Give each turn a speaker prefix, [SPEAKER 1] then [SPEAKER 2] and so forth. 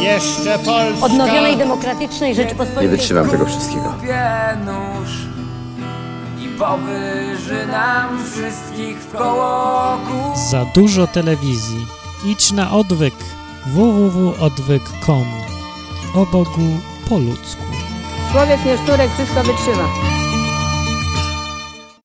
[SPEAKER 1] Jeszcze Polska.
[SPEAKER 2] odnowionej demokratycznej Rzeczypospolitej.
[SPEAKER 3] Nie wytrzymam tego wszystkiego.
[SPEAKER 4] Nóż i powyży nam wszystkich w koło.
[SPEAKER 5] Za dużo telewizji. Idź na odwyk www.odwyk.com O Bogu po ludzku.
[SPEAKER 2] Człowiek nie szturek, wszystko wytrzyma.